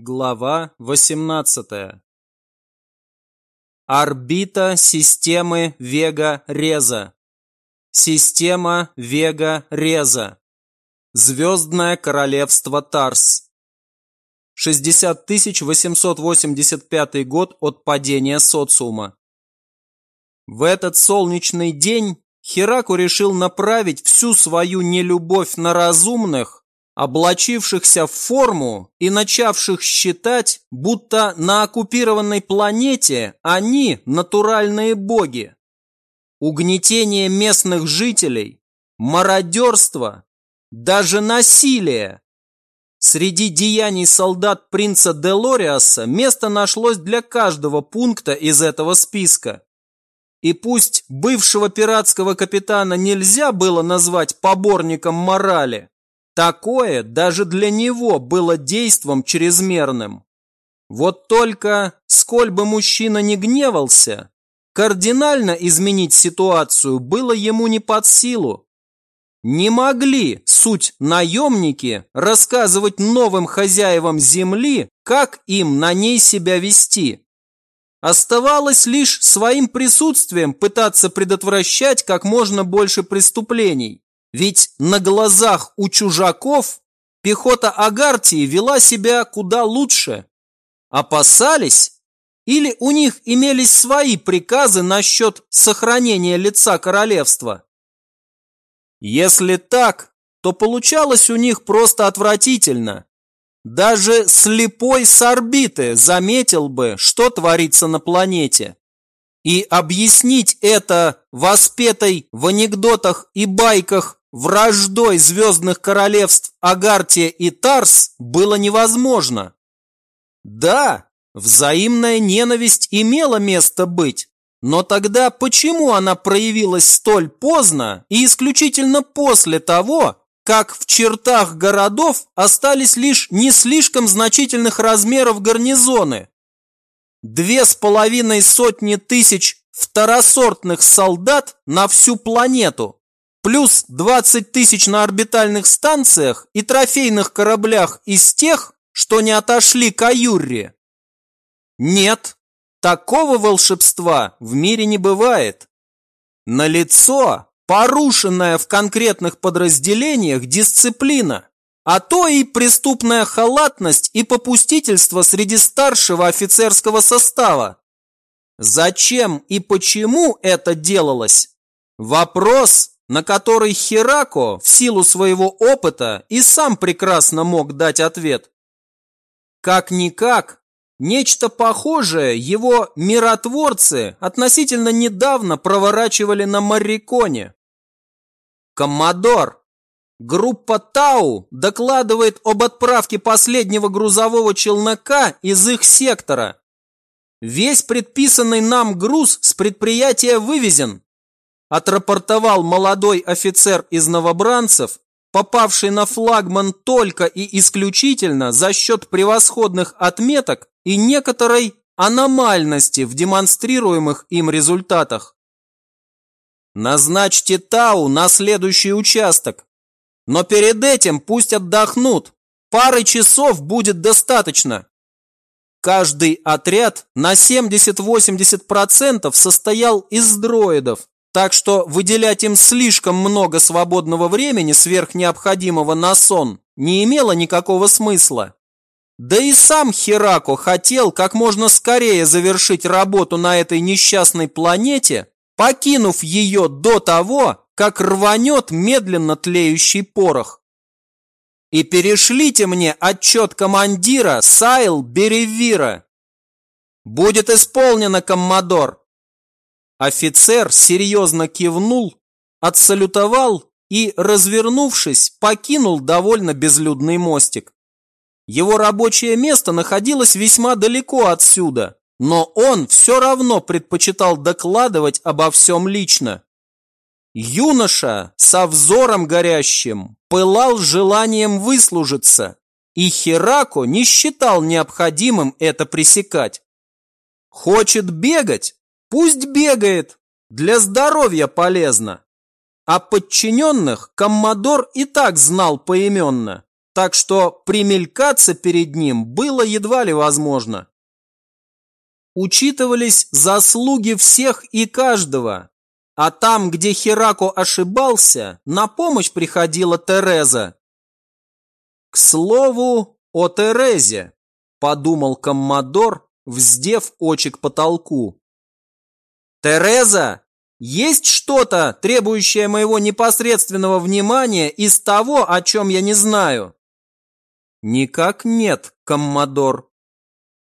Глава 18. Орбита системы Вега-Реза. Система Вега-Реза. Звездное королевство Тарс. 60 885 год от падения социума. В этот солнечный день Хераку решил направить всю свою нелюбовь на разумных облачившихся в форму и начавших считать, будто на оккупированной планете они натуральные боги. Угнетение местных жителей, мародерство, даже насилие. Среди деяний солдат принца Делориаса место нашлось для каждого пункта из этого списка. И пусть бывшего пиратского капитана нельзя было назвать поборником морали, Такое даже для него было действом чрезмерным. Вот только, сколь бы мужчина не гневался, кардинально изменить ситуацию было ему не под силу. Не могли суть наемники рассказывать новым хозяевам земли, как им на ней себя вести. Оставалось лишь своим присутствием пытаться предотвращать как можно больше преступлений. Ведь на глазах у чужаков пехота Агартии вела себя куда лучше. Опасались? Или у них имелись свои приказы насчет сохранения лица королевства? Если так, то получалось у них просто отвратительно. Даже слепой с орбиты заметил бы, что творится на планете. И объяснить это воспетой в анекдотах и байках враждой звездных королевств Агартия и Тарс было невозможно. Да, взаимная ненависть имела место быть, но тогда почему она проявилась столь поздно и исключительно после того, как в чертах городов остались лишь не слишком значительных размеров гарнизоны? Две с половиной сотни тысяч второсортных солдат на всю планету плюс 20 тысяч на орбитальных станциях и трофейных кораблях из тех, что не отошли к Аюрре. Нет, такого волшебства в мире не бывает. На лицо порушенная в конкретных подразделениях дисциплина, а то и преступная халатность и попустительство среди старшего офицерского состава. Зачем и почему это делалось? Вопрос, на который Херако в силу своего опыта и сам прекрасно мог дать ответ. Как-никак, нечто похожее его миротворцы относительно недавно проворачивали на Марриконе. Коммодор, группа Тау докладывает об отправке последнего грузового челнока из их сектора. Весь предписанный нам груз с предприятия вывезен, отрапортовал молодой офицер из новобранцев, попавший на флагман только и исключительно за счет превосходных отметок и некоторой аномальности в демонстрируемых им результатах. Назначьте Тау на следующий участок, но перед этим пусть отдохнут, пары часов будет достаточно. Каждый отряд на 70-80% состоял из дроидов, так что выделять им слишком много свободного времени сверх необходимого на сон не имело никакого смысла. Да и сам Херако хотел как можно скорее завершить работу на этой несчастной планете, покинув ее до того, как рванет медленно тлеющий порох. И перешлите мне отчет командира Сайл Беревира. Будет исполнено, коммодор. Офицер серьезно кивнул, отсалютовал и, развернувшись, покинул довольно безлюдный мостик. Его рабочее место находилось весьма далеко отсюда, но он все равно предпочитал докладывать обо всем лично. Юноша со взором горящим пылал желанием выслужиться, и Херако не считал необходимым это пресекать. Хочет бегать? Пусть бегает, для здоровья полезно. А подчиненных коммодор и так знал поименно, так что примелькаться перед ним было едва ли возможно. Учитывались заслуги всех и каждого, а там, где Херако ошибался, на помощь приходила Тереза. К слову о Терезе, подумал коммодор, вздев очи к потолку. Тереза, есть что-то, требующее моего непосредственного внимания из того, о чем я не знаю? Никак нет, коммодор.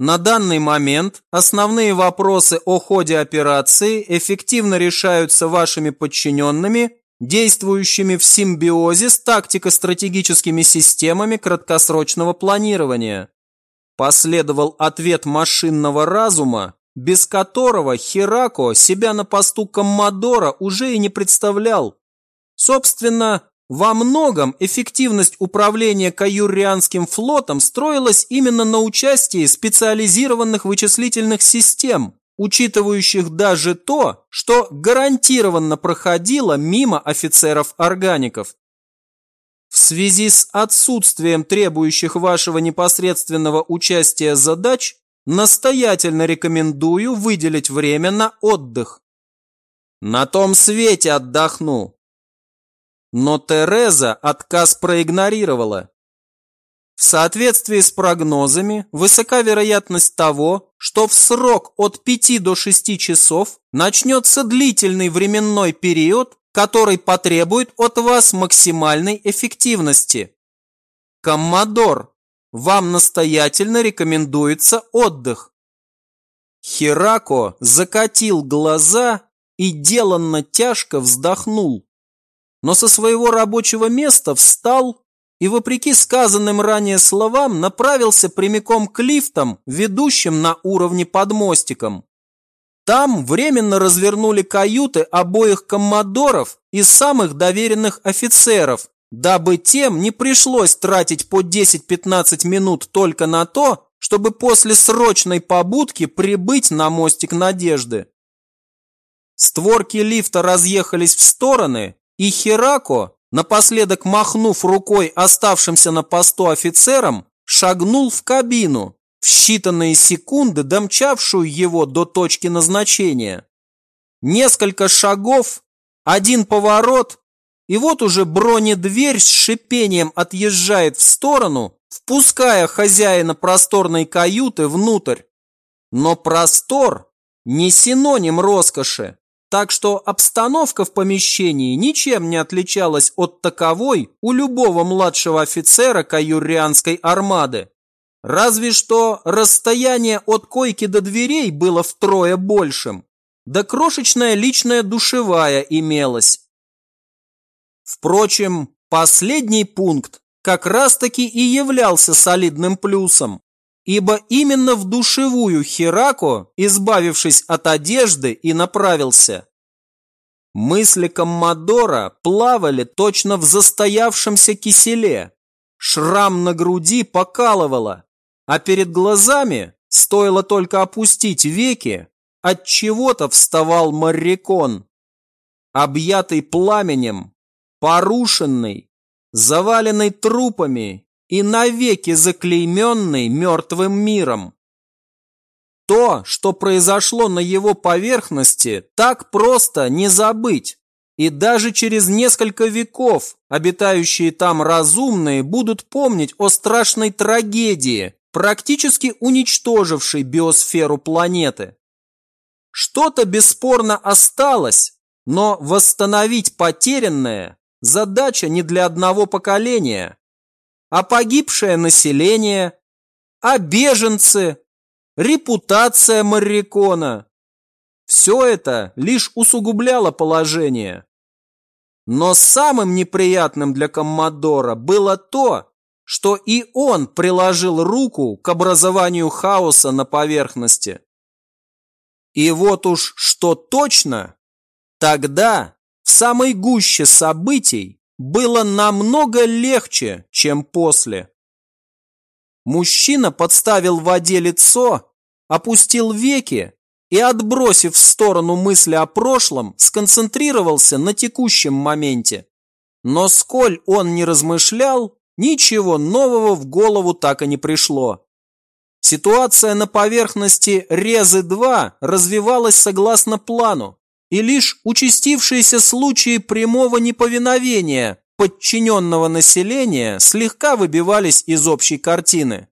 На данный момент основные вопросы о ходе операции эффективно решаются вашими подчиненными, действующими в симбиозе с тактико-стратегическими системами краткосрочного планирования. Последовал ответ машинного разума, без которого Херако себя на посту коммодора уже и не представлял. Собственно, во многом эффективность управления Каюрианским флотом строилась именно на участии специализированных вычислительных систем, учитывающих даже то, что гарантированно проходило мимо офицеров-органиков. В связи с отсутствием требующих вашего непосредственного участия задач, настоятельно рекомендую выделить время на отдых. На том свете отдохну, но Тереза отказ проигнорировала. В соответствии с прогнозами, высока вероятность того, что в срок от 5 до 6 часов начнется длительный временной период, который потребует от вас максимальной эффективности. Коммодор, вам настоятельно рекомендуется отдых. Херако закатил глаза и деланно тяжко вздохнул но со своего рабочего места встал и, вопреки сказанным ранее словам, направился прямиком к лифтам, ведущим на уровне под мостиком. Там временно развернули каюты обоих коммодоров и самых доверенных офицеров, дабы тем не пришлось тратить по 10-15 минут только на то, чтобы после срочной побудки прибыть на мостик Надежды. Створки лифта разъехались в стороны, и Херако, напоследок махнув рукой оставшимся на посту офицерам, шагнул в кабину, в считанные секунды домчавшую его до точки назначения. Несколько шагов, один поворот, и вот уже бронедверь с шипением отъезжает в сторону, впуская хозяина просторной каюты внутрь. Но простор не синоним роскоши. Так что обстановка в помещении ничем не отличалась от таковой у любого младшего офицера каюрианской армады. Разве что расстояние от койки до дверей было втрое большим, да крошечная личная душевая имелась. Впрочем, последний пункт как раз-таки и являлся солидным плюсом ибо именно в душевую Херако, избавившись от одежды, и направился. Мысли Коммодора плавали точно в застоявшемся киселе. Шрам на груди покалывало, а перед глазами, стоило только опустить веки, от чего-то вставал Маррикон. Объятый пламенем, порушенный, заваленный трупами и навеки заклейменный мертвым миром. То, что произошло на его поверхности, так просто не забыть. И даже через несколько веков обитающие там разумные будут помнить о страшной трагедии, практически уничтожившей биосферу планеты. Что-то бесспорно осталось, но восстановить потерянное – задача не для одного поколения, а погибшее население, а беженцы, репутация Маррикона. Все это лишь усугубляло положение. Но самым неприятным для Коммодора было то, что и он приложил руку к образованию хаоса на поверхности. И вот уж что точно, тогда, в самой гуще событий, было намного легче, чем после. Мужчина подставил в воде лицо, опустил веки и, отбросив в сторону мысли о прошлом, сконцентрировался на текущем моменте. Но сколь он не размышлял, ничего нового в голову так и не пришло. Ситуация на поверхности Резы-2 развивалась согласно плану, и лишь участившиеся случаи прямого неповиновения подчиненного населения слегка выбивались из общей картины.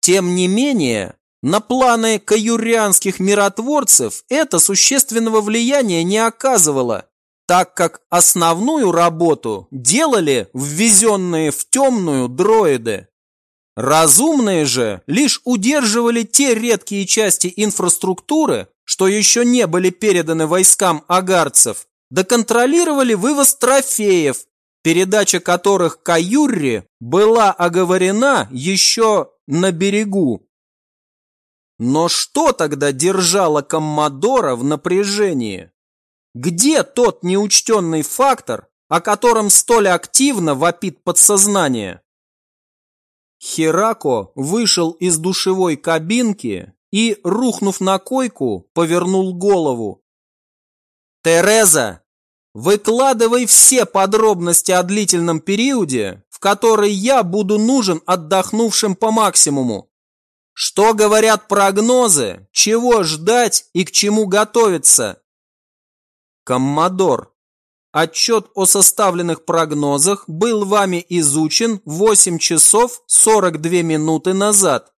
Тем не менее, на планы каюрианских миротворцев это существенного влияния не оказывало, так как основную работу делали ввезенные в темную дроиды. Разумные же лишь удерживали те редкие части инфраструктуры, что еще не были переданы войскам агарцев, да контролировали вывоз трофеев, передача которых Каюрри была оговорена еще на берегу. Но что тогда держало Коммодора в напряжении? Где тот неучтенный фактор, о котором столь активно вопит подсознание? Херако вышел из душевой кабинки и, рухнув на койку, повернул голову. «Тереза, выкладывай все подробности о длительном периоде, в который я буду нужен отдохнувшим по максимуму. Что говорят прогнозы, чего ждать и к чему готовиться?» Коммодор, отчет о составленных прогнозах был вами изучен 8 часов 42 минуты назад.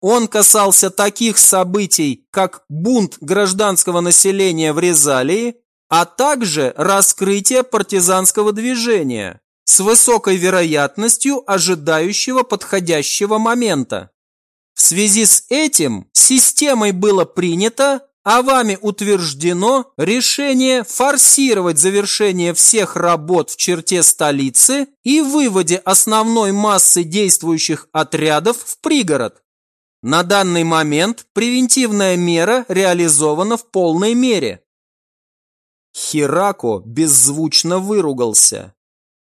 Он касался таких событий, как бунт гражданского населения в Резалии, а также раскрытие партизанского движения с высокой вероятностью ожидающего подходящего момента. В связи с этим системой было принято а вами утверждено решение форсировать завершение всех работ в черте столицы и выводе основной массы действующих отрядов в пригород. На данный момент превентивная мера реализована в полной мере. Хирако беззвучно выругался.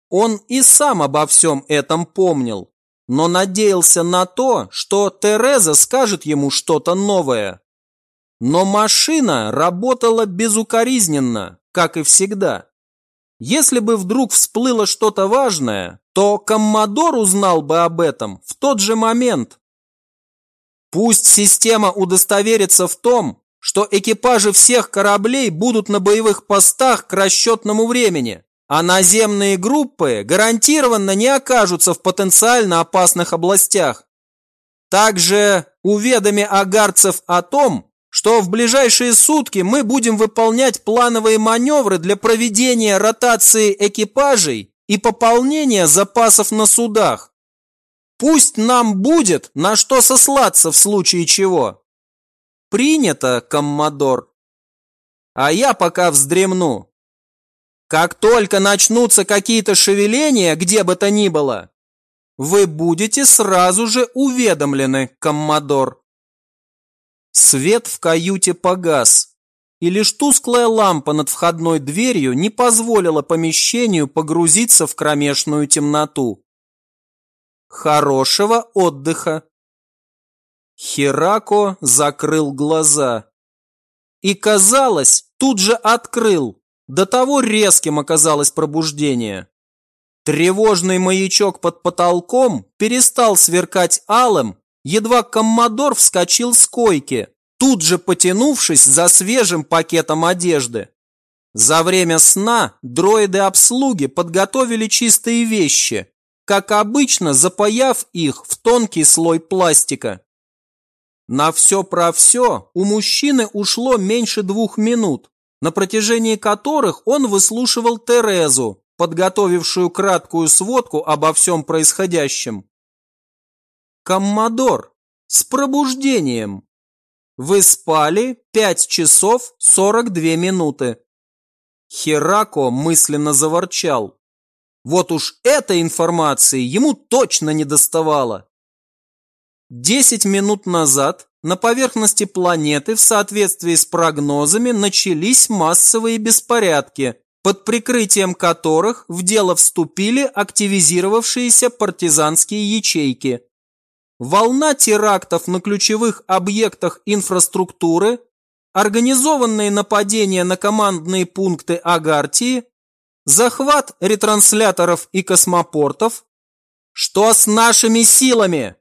Он и сам обо всем этом помнил, но надеялся на то, что Тереза скажет ему что-то новое. Но машина работала безукоризненно, как и всегда. Если бы вдруг всплыло что-то важное, то Коммодор узнал бы об этом в тот же момент. Пусть система удостоверится в том, что экипажи всех кораблей будут на боевых постах к расчетному времени, а наземные группы гарантированно не окажутся в потенциально опасных областях. Также уведоми агарцев о том, что в ближайшие сутки мы будем выполнять плановые маневры для проведения ротации экипажей и пополнения запасов на судах. Пусть нам будет на что сослаться в случае чего. Принято, коммодор. А я пока вздремну. Как только начнутся какие-то шевеления, где бы то ни было, вы будете сразу же уведомлены, коммодор. Свет в каюте погас, и лишь тусклая лампа над входной дверью не позволила помещению погрузиться в кромешную темноту. Хорошего отдыха. Херако закрыл глаза. И, казалось, тут же открыл. До того резким оказалось пробуждение. Тревожный маячок под потолком перестал сверкать алым, едва коммодор вскочил с койки, тут же потянувшись за свежим пакетом одежды. За время сна дроиды обслуги подготовили чистые вещи, как обычно запаяв их в тонкий слой пластика. На все про все у мужчины ушло меньше двух минут, на протяжении которых он выслушивал Терезу, подготовившую краткую сводку обо всем происходящем. «Коммодор, с пробуждением! Вы спали 5 часов 42 минуты!» Херако мысленно заворчал. Вот уж этой информации ему точно не доставало. Десять минут назад на поверхности планеты в соответствии с прогнозами начались массовые беспорядки, под прикрытием которых в дело вступили активизировавшиеся партизанские ячейки. Волна терактов на ключевых объектах инфраструктуры, организованные нападения на командные пункты Агартии, захват ретрансляторов и космопортов, Что с нашими силами?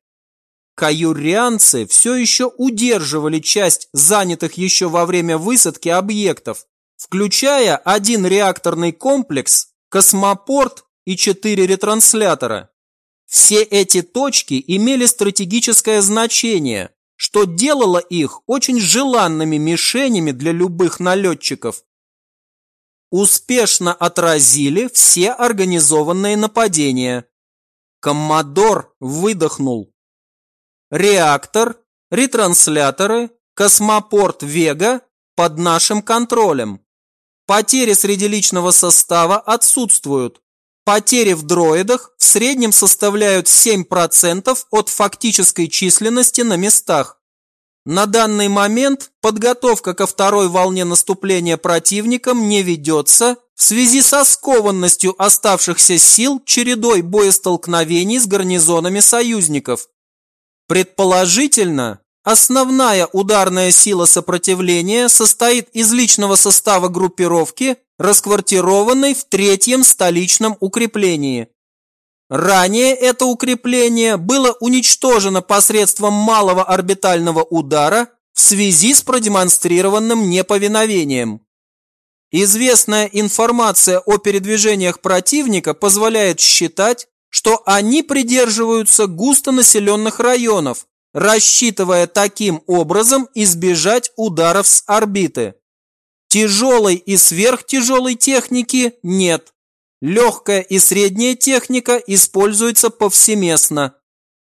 Каюрианцы все еще удерживали часть занятых еще во время высадки объектов, включая один реакторный комплекс, космопорт и четыре ретранслятора. Все эти точки имели стратегическое значение, что делало их очень желанными мишенями для любых налетчиков. Успешно отразили все организованные нападения. Коммодор выдохнул. Реактор, ретрансляторы, космопорт Вега под нашим контролем. Потери среди личного состава отсутствуют. Потери в дроидах в среднем составляют 7% от фактической численности на местах. На данный момент подготовка ко второй волне наступления противником не ведется в связи со скованностью оставшихся сил чередой боестолкновений с гарнизонами союзников. Предположительно, основная ударная сила сопротивления состоит из личного состава группировки расквартированной в третьем столичном укреплении. Ранее это укрепление было уничтожено посредством малого орбитального удара в связи с продемонстрированным неповиновением. Известная информация о передвижениях противника позволяет считать, что они придерживаются густонаселенных районов, рассчитывая таким образом избежать ударов с орбиты. Тяжелой и сверхтяжелой техники нет. Легкая и средняя техника используется повсеместно.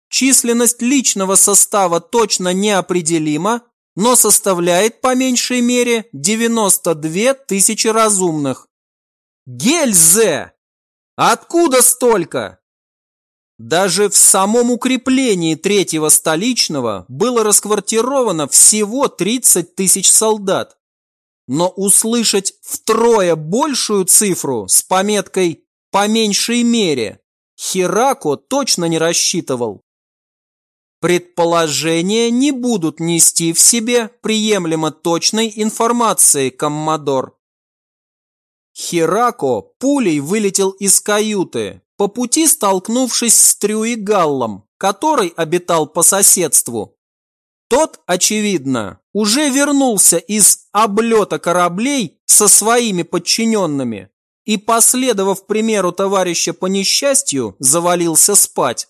Численность личного состава точно неопределима, но составляет по меньшей мере 92 тысячи разумных. Гельзе! Откуда столько? Даже в самом укреплении третьего столичного было расквартировано всего 30 тысяч солдат но услышать втрое большую цифру с пометкой «по меньшей мере» Хирако точно не рассчитывал. Предположения не будут нести в себе приемлемо точной информации, коммодор. Хирако пулей вылетел из каюты, по пути столкнувшись с Трюигаллом, который обитал по соседству. Тот, очевидно, уже вернулся из облета кораблей со своими подчиненными и, последовав примеру товарища по несчастью, завалился спать.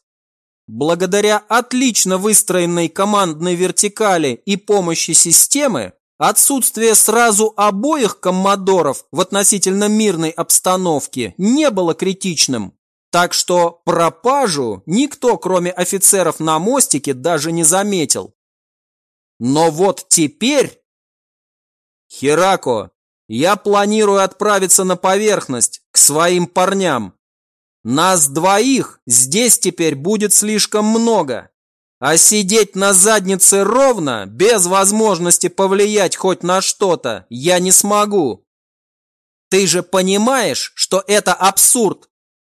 Благодаря отлично выстроенной командной вертикали и помощи системы, отсутствие сразу обоих коммодоров в относительно мирной обстановке не было критичным. Так что пропажу никто, кроме офицеров на мостике, даже не заметил. Но вот теперь... Херако, я планирую отправиться на поверхность, к своим парням. Нас двоих здесь теперь будет слишком много. А сидеть на заднице ровно, без возможности повлиять хоть на что-то, я не смогу. Ты же понимаешь, что это абсурд?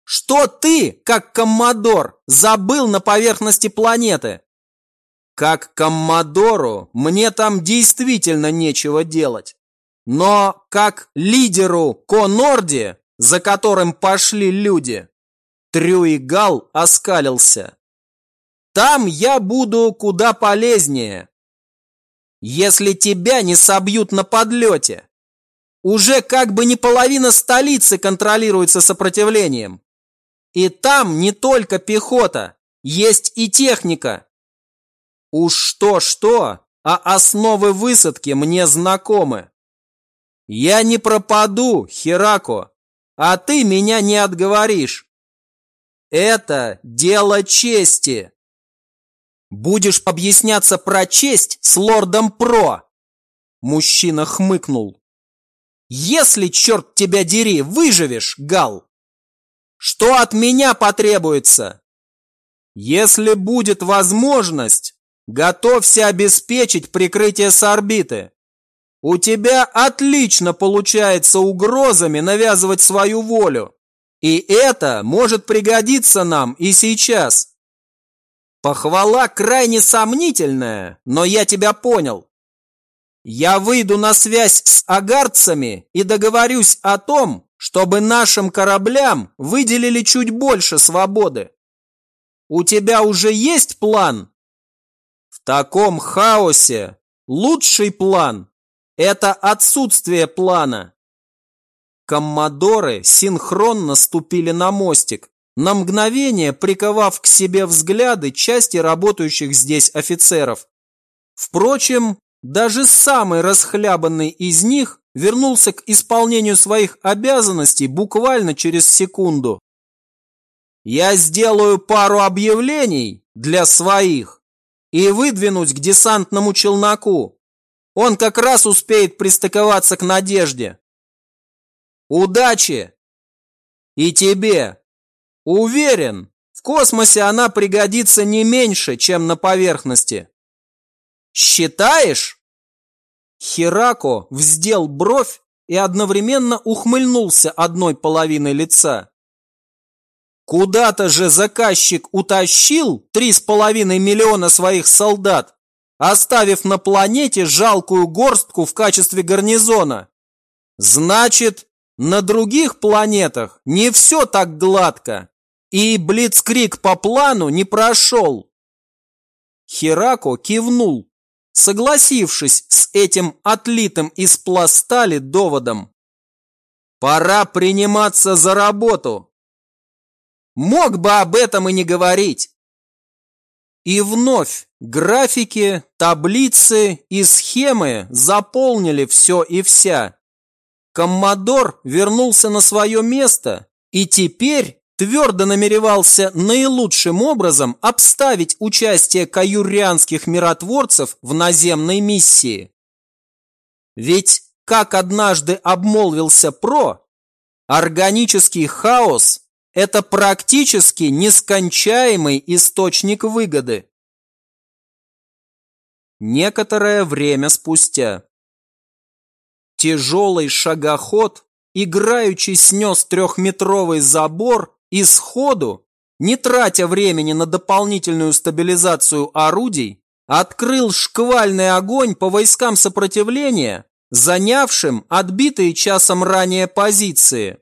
Что ты, как коммодор, забыл на поверхности планеты? Как коммодору мне там действительно нечего делать. Но как лидеру Конорди, за которым пошли люди, Трюигал оскалился. Там я буду куда полезнее. Если тебя не собьют на подлете. Уже как бы не половина столицы контролируется сопротивлением. И там не только пехота, есть и техника. Уж что-что, а основы высадки мне знакомы. Я не пропаду, Херако, а ты меня не отговоришь. Это дело чести. Будешь объясняться про честь с лордом Про. Мужчина хмыкнул. Если, черт тебя дери, выживешь, Гал, что от меня потребуется? Если будет возможность, Готовься обеспечить прикрытие с орбиты. У тебя отлично получается угрозами навязывать свою волю. И это может пригодиться нам и сейчас. Похвала крайне сомнительная, но я тебя понял. Я выйду на связь с агарцами и договорюсь о том, чтобы нашим кораблям выделили чуть больше свободы. у тебя уже есть план? Таком хаосе лучший план – это отсутствие плана. Коммодоры синхронно ступили на мостик, на мгновение приковав к себе взгляды части работающих здесь офицеров. Впрочем, даже самый расхлябанный из них вернулся к исполнению своих обязанностей буквально через секунду. Я сделаю пару объявлений для своих и выдвинусь к десантному челноку. Он как раз успеет пристыковаться к Надежде. Удачи! И тебе! Уверен, в космосе она пригодится не меньше, чем на поверхности. Считаешь? Херако вздел бровь и одновременно ухмыльнулся одной половиной лица. Куда-то же заказчик утащил три с половиной миллиона своих солдат, оставив на планете жалкую горстку в качестве гарнизона. Значит, на других планетах не все так гладко, и Блицкрик по плану не прошел. Херако кивнул, согласившись с этим отлитым из пластали доводом. Пора приниматься за работу. Мог бы об этом и не говорить. И вновь графики, таблицы и схемы заполнили все и вся. Коммодор вернулся на свое место и теперь твердо намеревался наилучшим образом обставить участие каюрианских миротворцев в наземной миссии. Ведь, как однажды обмолвился Про, органический хаос – это практически нескончаемый источник выгоды. Некоторое время спустя. Тяжелый шагоход играючи снес трехметровый забор и сходу, не тратя времени на дополнительную стабилизацию орудий, открыл шквальный огонь по войскам сопротивления, занявшим отбитые часом ранее позиции.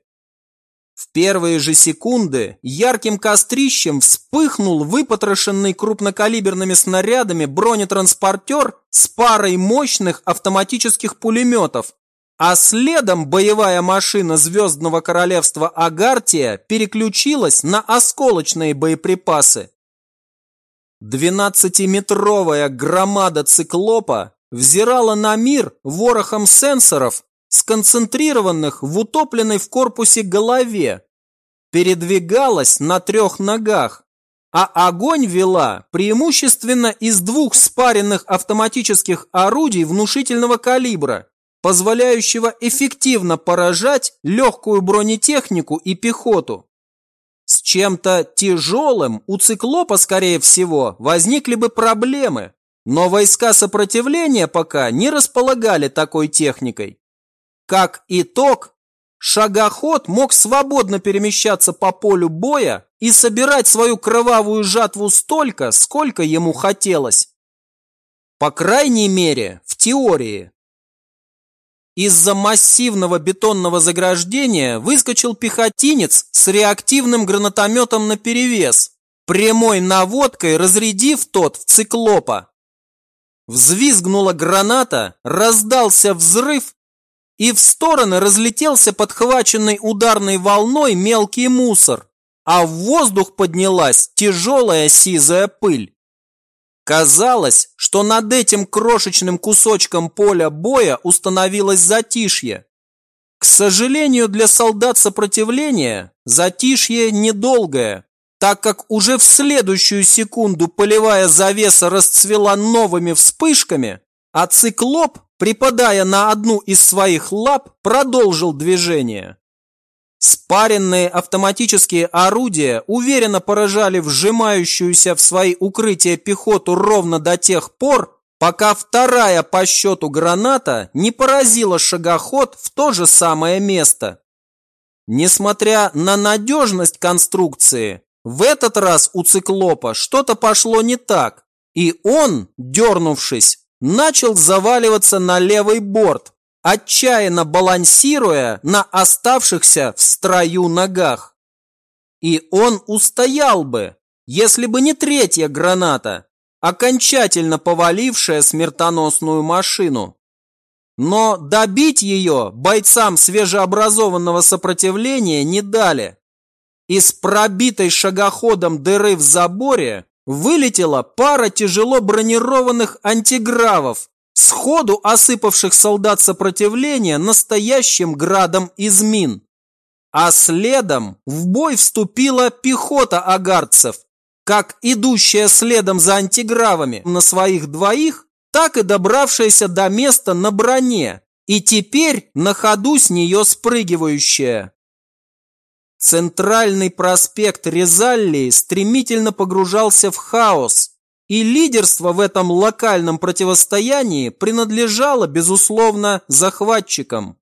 В первые же секунды ярким кострищем вспыхнул выпотрошенный крупнокалиберными снарядами бронетранспортер с парой мощных автоматических пулеметов, а следом боевая машина Звездного Королевства Агартия переключилась на осколочные боеприпасы. Двенадцатиметровая громада циклопа взирала на мир ворохом сенсоров, сконцентрированных в утопленной в корпусе голове, передвигалась на трех ногах, а огонь вела преимущественно из двух спаренных автоматических орудий внушительного калибра позволяющего эффективно поражать легкую бронетехнику и пехоту. С чем-то тяжелым у циклопа, скорее всего, возникли бы проблемы, но войска сопротивления пока не располагали такой техникой. Как итог, шагоход мог свободно перемещаться по полю боя и собирать свою кровавую жатву столько, сколько ему хотелось. По крайней мере, в теории. Из-за массивного бетонного заграждения выскочил пехотинец с реактивным гранатометом наперевес, прямой наводкой разрядив тот в циклопа. Взвизгнула граната, раздался взрыв, и в стороны разлетелся подхваченный ударной волной мелкий мусор, а в воздух поднялась тяжелая сизая пыль. Казалось, что над этим крошечным кусочком поля боя установилось затишье. К сожалению для солдат сопротивления, затишье недолгое, так как уже в следующую секунду полевая завеса расцвела новыми вспышками, а циклоп, припадая на одну из своих лап, продолжил движение. Спаренные автоматические орудия уверенно поражали вжимающуюся в свои укрытия пехоту ровно до тех пор, пока вторая по счету граната не поразила шагоход в то же самое место. Несмотря на надежность конструкции, в этот раз у циклопа что-то пошло не так, и он, дернувшись, начал заваливаться на левый борт, отчаянно балансируя на оставшихся в строю ногах. И он устоял бы, если бы не третья граната, окончательно повалившая смертоносную машину. Но добить ее бойцам свежеобразованного сопротивления не дали. Из пробитой шагоходом дыры в заборе вылетела пара тяжело бронированных антигравов, сходу осыпавших солдат сопротивления настоящим градом из мин. А следом в бой вступила пехота агарцев, как идущая следом за антигравами на своих двоих, так и добравшаяся до места на броне и теперь на ходу с нее спрыгивающая. Центральный проспект Резаллии стремительно погружался в хаос, и лидерство в этом локальном противостоянии принадлежало, безусловно, захватчикам.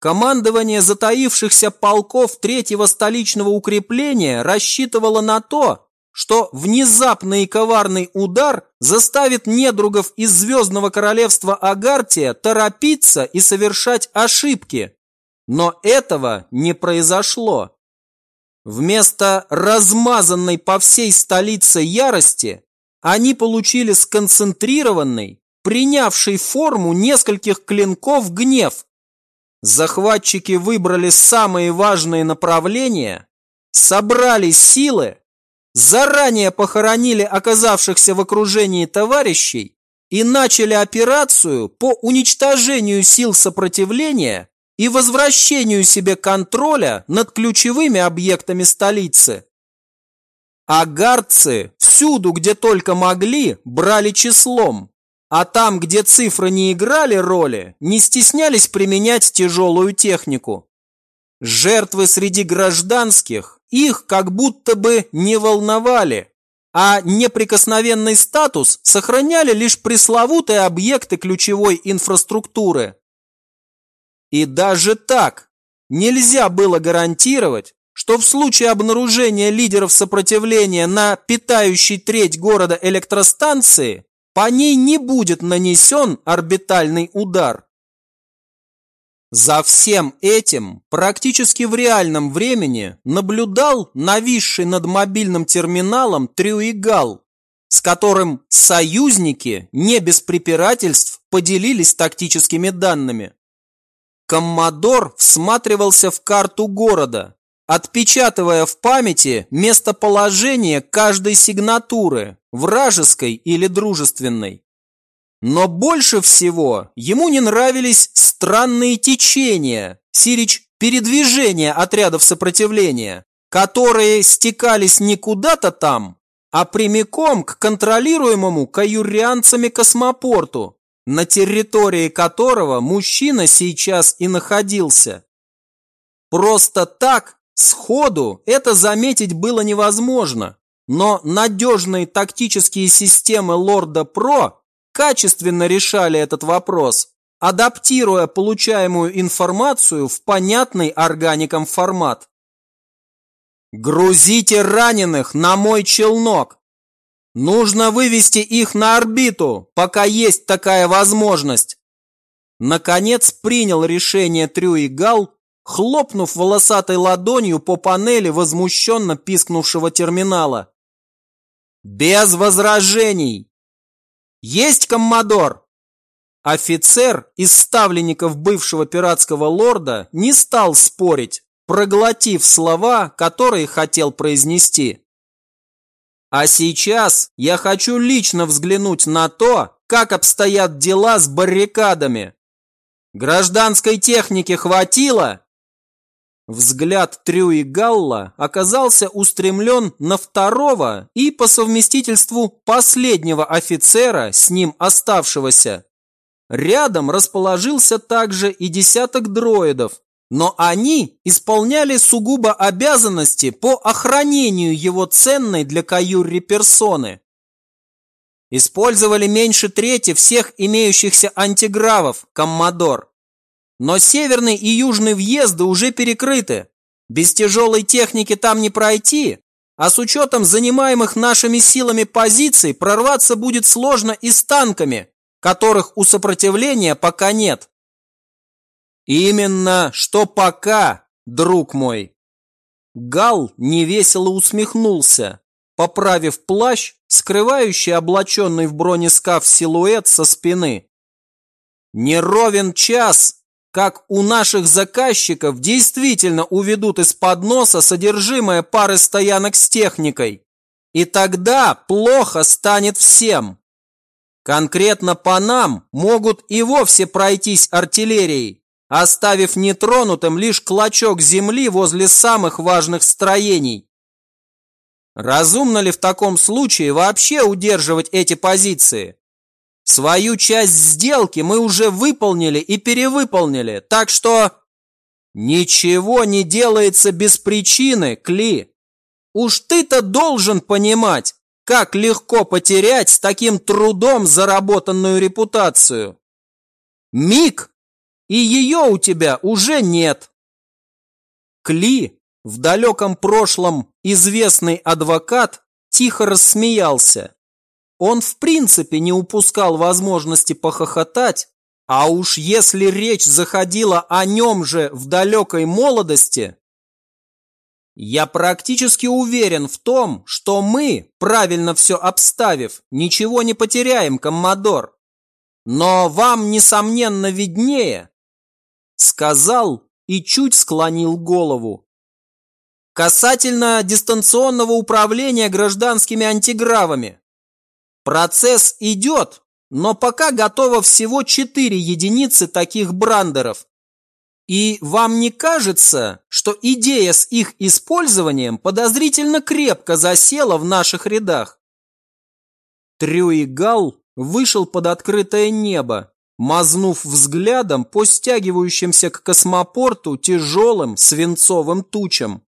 Командование затаившихся полков третьего столичного укрепления рассчитывало на то, что внезапный и коварный удар заставит недругов из Звездного Королевства Агартия торопиться и совершать ошибки. Но этого не произошло. Вместо размазанной по всей столице ярости они получили сконцентрированный, принявший форму нескольких клинков гнев. Захватчики выбрали самые важные направления, собрали силы, заранее похоронили оказавшихся в окружении товарищей и начали операцию по уничтожению сил сопротивления и возвращению себе контроля над ключевыми объектами столицы. Агарцы всюду, где только могли, брали числом, а там, где цифры не играли роли, не стеснялись применять тяжелую технику. Жертвы среди гражданских их как будто бы не волновали, а неприкосновенный статус сохраняли лишь пресловутые объекты ключевой инфраструктуры. И даже так нельзя было гарантировать, что в случае обнаружения лидеров сопротивления на питающей треть города электростанции по ней не будет нанесен орбитальный удар. За всем этим практически в реальном времени наблюдал нависший над мобильным терминалом Трюигал, с которым союзники не без препирательств поделились тактическими данными. Коммодор всматривался в карту города, отпечатывая в памяти местоположение каждой сигнатуры, вражеской или дружественной. Но больше всего ему не нравились странные течения, сирич передвижения отрядов сопротивления, которые стекались не куда-то там, а прямиком к контролируемому каюрианцами космопорту, на территории которого мужчина сейчас и находился. Просто так Сходу это заметить было невозможно, но надежные тактические системы Лорда Про качественно решали этот вопрос, адаптируя получаемую информацию в понятный органикам формат. «Грузите раненых на мой челнок! Нужно вывести их на орбиту, пока есть такая возможность!» Наконец принял решение Трюи Гал хлопнув волосатой ладонью по панели возмущенно пискнувшего терминала. «Без возражений!» «Есть, коммодор!» Офицер из ставленников бывшего пиратского лорда не стал спорить, проглотив слова, которые хотел произнести. А сейчас я хочу лично взглянуть на то, как обстоят дела с баррикадами. Гражданской техники хватило? Взгляд Трюи Галла оказался устремлен на второго и по совместительству последнего офицера, с ним оставшегося. Рядом расположился также и десяток дроидов, но они исполняли сугубо обязанности по охранению его ценной для Каюрри персоны. Использовали меньше трети всех имеющихся антигравов, коммодор. Но северный и южный въезды уже перекрыты. Без тяжелой техники там не пройти, а с учетом занимаемых нашими силами позиций прорваться будет сложно и с танками, которых у сопротивления пока нет. Именно что пока, друг мой. Гал невесело усмехнулся. поправив плащ, скрывающий облаченный в бронескаф силуэт со спины. Не ровен час, как у наших заказчиков действительно уведут из-под носа содержимое пары стоянок с техникой. И тогда плохо станет всем. Конкретно по нам могут и вовсе пройтись артиллерией, оставив нетронутым лишь клочок земли возле самых важных строений. Разумно ли в таком случае вообще удерживать эти позиции? Свою часть сделки мы уже выполнили и перевыполнили, так что... Ничего не делается без причины, Кли. Уж ты-то должен понимать, как легко потерять с таким трудом заработанную репутацию. Миг, и ее у тебя уже нет. Кли, в далеком прошлом известный адвокат, тихо рассмеялся. Он в принципе не упускал возможности похохотать, а уж если речь заходила о нем же в далекой молодости, я практически уверен в том, что мы, правильно все обставив, ничего не потеряем, коммодор. Но вам, несомненно, виднее, сказал и чуть склонил голову. Касательно дистанционного управления гражданскими антигравами. Процесс идет, но пока готово всего 4 единицы таких брандеров. И вам не кажется, что идея с их использованием подозрительно крепко засела в наших рядах? Трюигал вышел под открытое небо, мазнув взглядом по стягивающимся к космопорту тяжелым свинцовым тучам.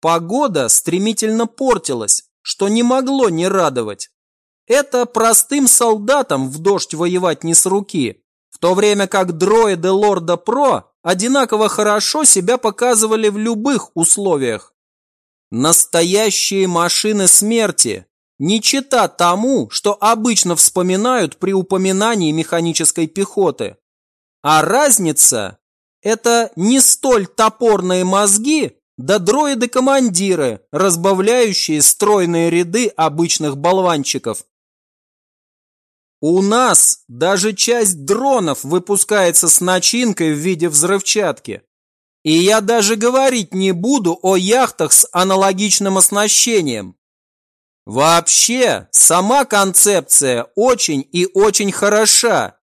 Погода стремительно портилась, что не могло не радовать. Это простым солдатам в дождь воевать не с руки, в то время как дроиды Лорда Про одинаково хорошо себя показывали в любых условиях. Настоящие машины смерти, не чита тому, что обычно вспоминают при упоминании механической пехоты. А разница – это не столь топорные мозги, да дроиды-командиры, разбавляющие стройные ряды обычных болванчиков. У нас даже часть дронов выпускается с начинкой в виде взрывчатки. И я даже говорить не буду о яхтах с аналогичным оснащением. Вообще, сама концепция очень и очень хороша.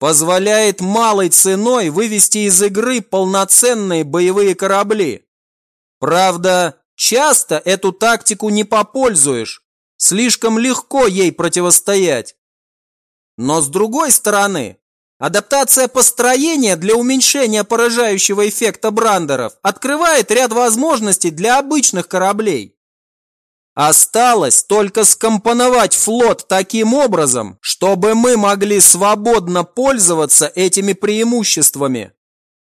Позволяет малой ценой вывести из игры полноценные боевые корабли. Правда, часто эту тактику не попользуешь. Слишком легко ей противостоять. Но с другой стороны, адаптация построения для уменьшения поражающего эффекта брандеров открывает ряд возможностей для обычных кораблей. Осталось только скомпоновать флот таким образом, чтобы мы могли свободно пользоваться этими преимуществами.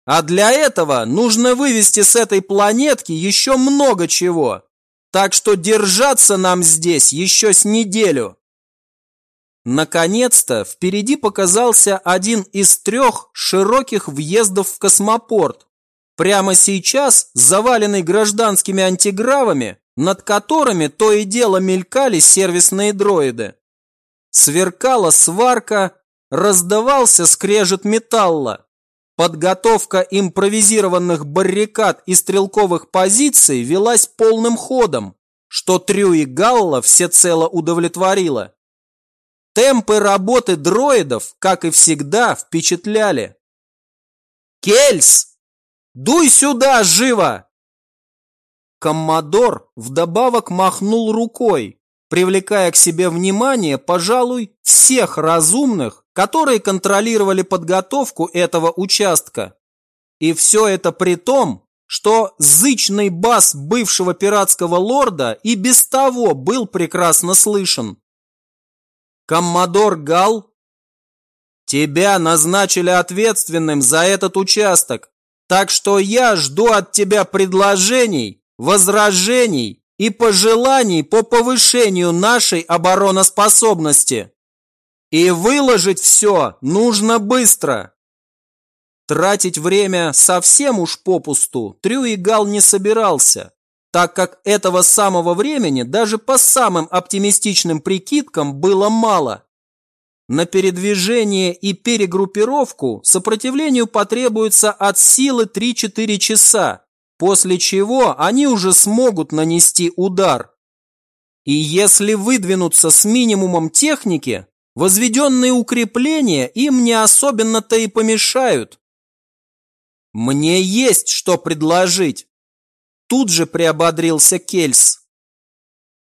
А для этого нужно вывести с этой планетки еще много чего. Так что держаться нам здесь еще с неделю. Наконец-то впереди показался один из трех широких въездов в космопорт. Прямо сейчас заваленный гражданскими антигравами, над которыми то и дело мелькали сервисные дроиды. Сверкала сварка, раздавался скрежет металла. Подготовка импровизированных баррикад и стрелковых позиций велась полным ходом, что Трю и Галла всецело удовлетворило. Темпы работы дроидов, как и всегда, впечатляли. «Кельс! Дуй сюда, живо!» Коммодор вдобавок махнул рукой, привлекая к себе внимание, пожалуй, всех разумных, которые контролировали подготовку этого участка. И все это при том, что зычный бас бывшего пиратского лорда и без того был прекрасно слышен. Коммодор Гал, тебя назначили ответственным за этот участок, так что я жду от тебя предложений, возражений и пожеланий по повышению нашей обороноспособности. И выложить все нужно быстро. Тратить время совсем уж попусту Трю и Гал не собирался. так как этого самого времени даже по самым оптимистичным прикидкам было мало. На передвижение и перегруппировку сопротивлению потребуется от силы 3-4 часа, после чего они уже смогут нанести удар. И если выдвинуться с минимумом техники, возведенные укрепления им не особенно-то и помешают. Мне есть что предложить. Тут же приободрился Кельс.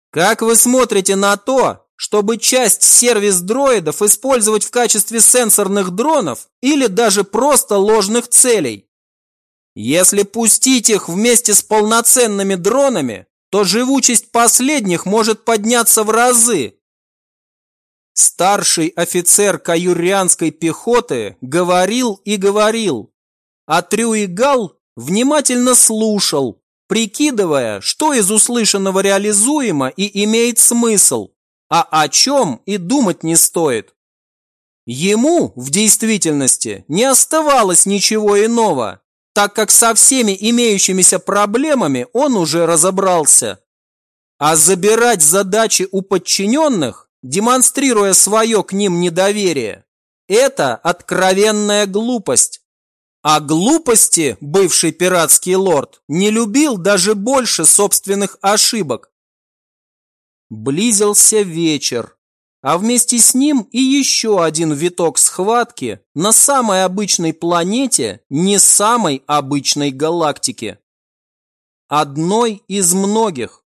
Как вы смотрите на то, чтобы часть сервис-дроидов использовать в качестве сенсорных дронов или даже просто ложных целей? Если пустить их вместе с полноценными дронами, то живучесть последних может подняться в разы. Старший офицер каюрианской пехоты говорил и говорил, а Трюигал внимательно слушал, прикидывая, что из услышанного реализуемо и имеет смысл, а о чем и думать не стоит. Ему в действительности не оставалось ничего иного, так как со всеми имеющимися проблемами он уже разобрался. А забирать задачи у подчиненных, демонстрируя свое к ним недоверие, это откровенная глупость. А глупости бывший пиратский лорд не любил даже больше собственных ошибок. Близился вечер, а вместе с ним и еще один виток схватки на самой обычной планете не самой обычной галактике. Одной из многих.